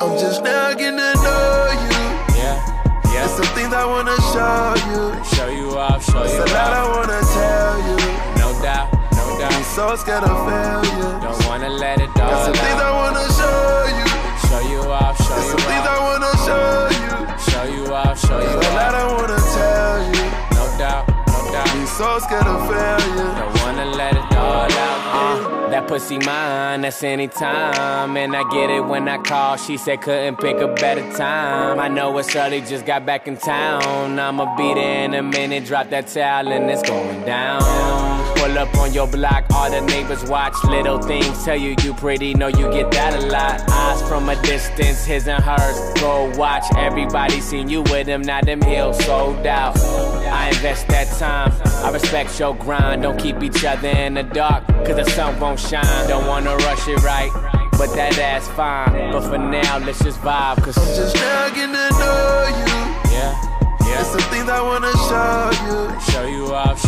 I'm just now getting to know you. Yeah, yeah. There's some things I wanna show you. Show you off, show There's you off. There's a lot I wanna tell you. No doubt, no doubt. I'm so scared of failure. Don't wanna let it all There's some out. things I wanna show you. Show you off, show There's you some things I wanna show you. Show you off, show There's you off. There's a lot I wanna tell you. No doubt, no doubt. I'm so scared of failure. No pussy mine, that's anytime. And I get it when I call. She said couldn't pick a better time. I know it's early, just got back in town. I'ma be there in a minute, drop that towel and it's going down. Up on your block, all the neighbors watch. Little things tell you you pretty, know you get that a lot. Eyes from a distance, his and hers. Go watch, everybody seen you with him, now them heels sold out. I invest that time, I respect your grind. Don't keep each other in the dark, cause the sun won't shine. Don't wanna rush it right, but that ass fine. But for now, let's just vibe, cause Just now to know you. yeah, yeah. There's some things I wanna show you. Show you off,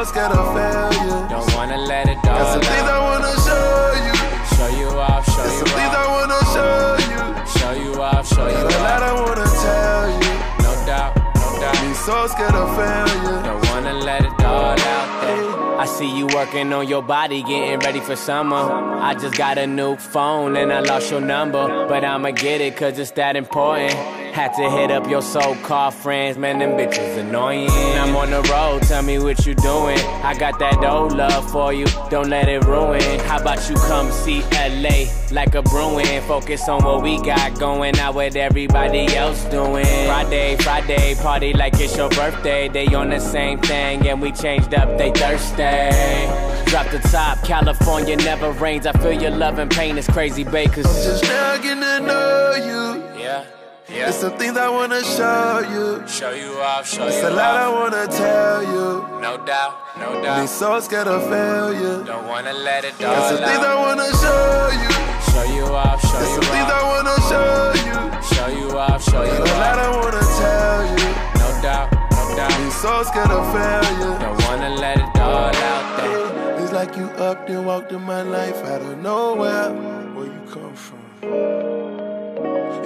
So scared of failure. Don't wanna let it Got some things I wanna show you. Show you off, show There's some you things I wanna show you. Show you off, show you There's a lot I off. wanna tell you. No doubt, no doubt. so scared of failure. Don't wanna let it all out there. I see you working on your body, getting ready for summer. I just got a new phone and I lost your number. But I'ma get it cause it's that important. Had to hit up your so-called friends, man, them bitches annoying. I'm on the road, tell me what you doing. I got that old love for you, don't let it ruin. How about you come see LA like a Bruin? Focus on what we got going, not what everybody else doing. Friday, Friday, party like it's your birthday. They on the same thing and we changed up, they thirsty. Drop the top, California never rains. I feel your love and pain is crazy, bakers. Just now getting to know you. Yeah, yeah. There's some things I wanna show you. Show you off, show There's you a lot I wanna tell you. No doubt, no I'm so scared of failure. Don't wanna let it There's some all things I wanna show you. Show you off, show There's some things I wanna show you. Show you off, show you off. There's a lot. I wanna tell you. No doubt, no I'm so scared of failure. Don't wanna let it all out there. It's like you up and walked in my life out of nowhere. Where you come from?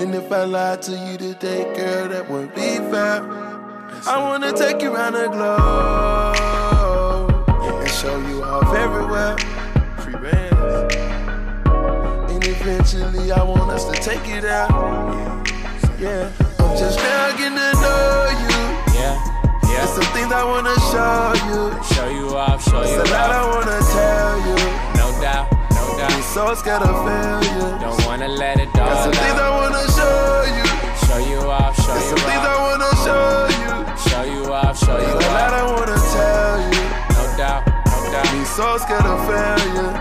And if I lied to you today, girl, that wouldn't be fair. I wanna take you around the globe and show you off everywhere. Free bands. And eventually, I want us to take it out. Yeah, I'm just now getting to know you. Yeah, Yeah. There's some things I wanna show you. Show you off, show you There's a lot I wanna tell you. So scared of failure. Don't wanna let it Got some things I wanna show you. Show you off, show There's some you things I wanna show you. Show you off, show you off. There's a lot. I wanna tell you. No doubt, no doubt. so scared of failure.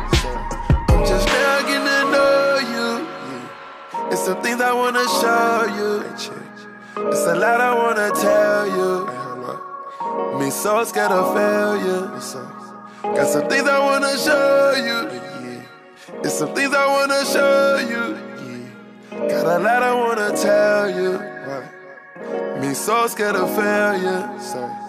I'm just now getting to know you. There's some things I wanna show you. There's a lot I wanna tell you. Me so scared of failure. Got some things I wanna show you. There's some things I wanna show you. Got a lot I wanna tell you. Me so scared of failure. Hey.